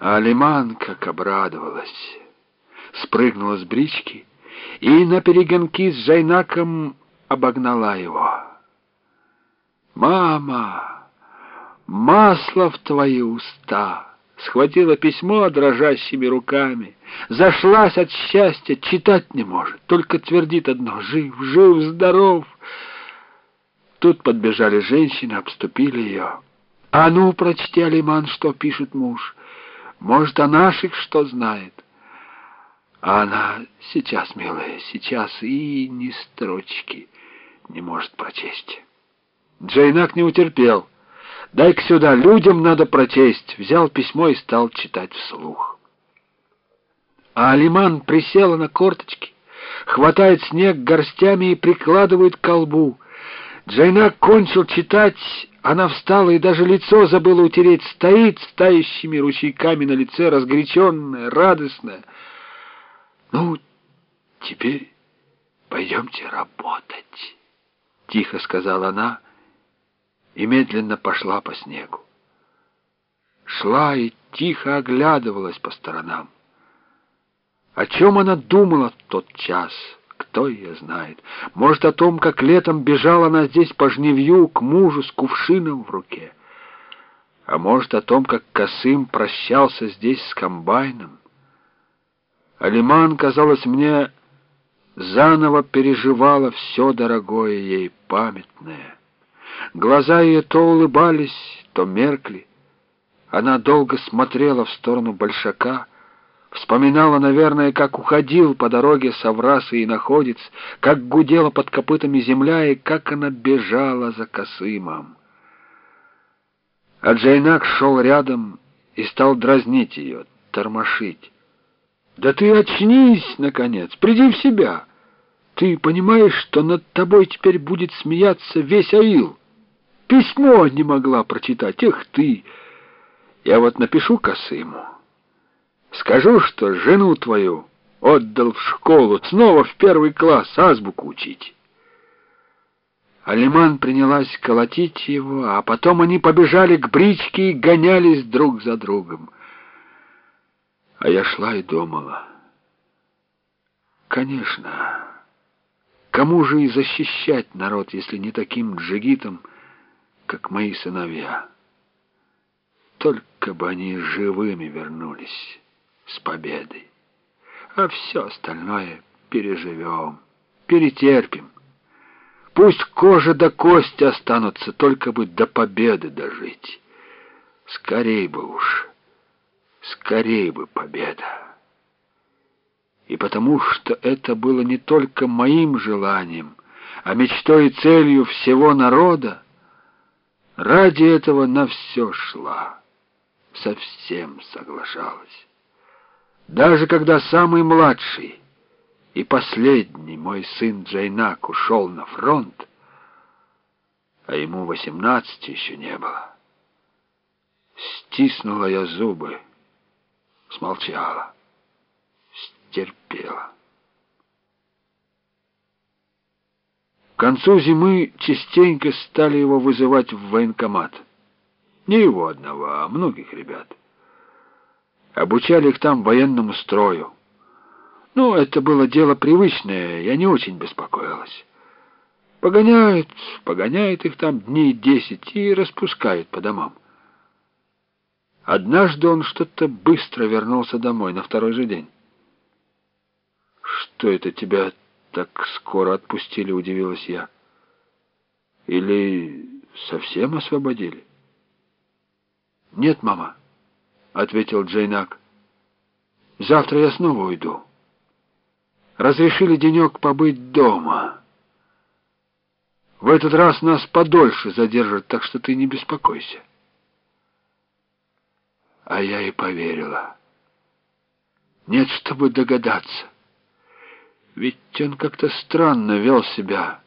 А Алиман как обрадовалась. Спрыгнула с брички и на перегонки с Жайнаком обогнала его. «Мама, масло в твои уста!» Схватила письмо дрожащими руками, зашлась от счастья, читать не может, только твердит одно — жив, жив, здоров. Тут подбежали женщины, обступили ее. «А ну, прочти, Алиман, что пишет муж. Может, о наших что знает?» А она сейчас, милая, сейчас и ни строчки не может прочесть. Джейнак не утерпел. «Дай-ка сюда, людям надо прочесть!» Взял письмо и стал читать вслух. А Алиман присела на корточки, хватает снег горстями и прикладывает к колбу. Джейнак кончил читать, она встала и даже лицо забыла утереть, стоит с тающими ручейками на лице, разгоряченная, радостная. «Ну, теперь пойдемте работать», — тихо сказала она и медленно пошла по снегу. Шла и тихо оглядывалась по сторонам. О чем она думала в тот час, кто ее знает. Может, о том, как летом бежала она здесь по жневью к мужу с кувшином в руке. А может, о том, как Косым прощался здесь с комбайном. Алиман, казалось мне, заново переживала все дорогое ей памятное. Глаза ее то улыбались, то меркли. Она долго смотрела в сторону Большака, вспоминала, наверное, как уходил по дороге Саврас и находец, как гудела под копытами земля и как она бежала за Косымом. А Джейнак шел рядом и стал дразнить ее, тормошить. Да ты очнись, наконец, приди в себя. Ты понимаешь, что над тобой теперь будет смеяться весь Аил? Письмо не могла прочитать, эх ты! Я вот напишу Косыму. Скажу, что жену твою отдал в школу, снова в первый класс азбуку учить. Алиман принялась колотить его, а потом они побежали к бричке и гонялись друг за другом. А я шла и думала. Конечно, кому же и защищать народ, если не таким джигитом, как мои сыновья? Только бы они живыми вернулись с победой. А все остальное переживем, перетерпим. Пусть кожа до кости останутся, только бы до победы дожить. Скорей бы уж. Скорей бы победа. И потому что это было не только моим желанием, а мечтой и целью всего народа, ради этого на все шла, совсем соглашалась. Даже когда самый младший и последний мой сын Джайнак ушел на фронт, а ему восемнадцати еще не было, стиснула я зубы, смолчала, стерпела. К концу зимы частенько стали его вызывать в военкомат. Не его одного, а многих ребят. Обучали их там военному строю. Ну, это было дело привычное, я не очень беспокоилась. Погоняют, погоняют их там дней десять и распускают по домам. Однажды он что-то быстро вернулся домой на второй же день. «Что это тебя так скоро отпустили?» — удивилась я. «Или совсем освободили?» «Нет, мама», — ответил Джейнак. «Завтра я снова уйду. Разрешили денек побыть дома. В этот раз нас подольше задержат, так что ты не беспокойся». А я и поверила. Нет, чтобы догадаться. Ведь он как-то странно вел себя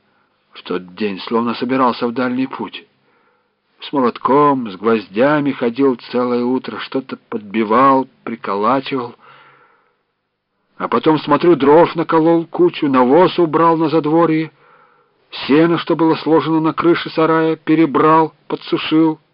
в тот день, словно собирался в дальний путь. С молотком, с гвоздями ходил целое утро, что-то подбивал, приколачивал. А потом, смотрю, дров наколол кучу, навоз убрал на задворье, сено, что было сложено на крыше сарая, перебрал, подсушил —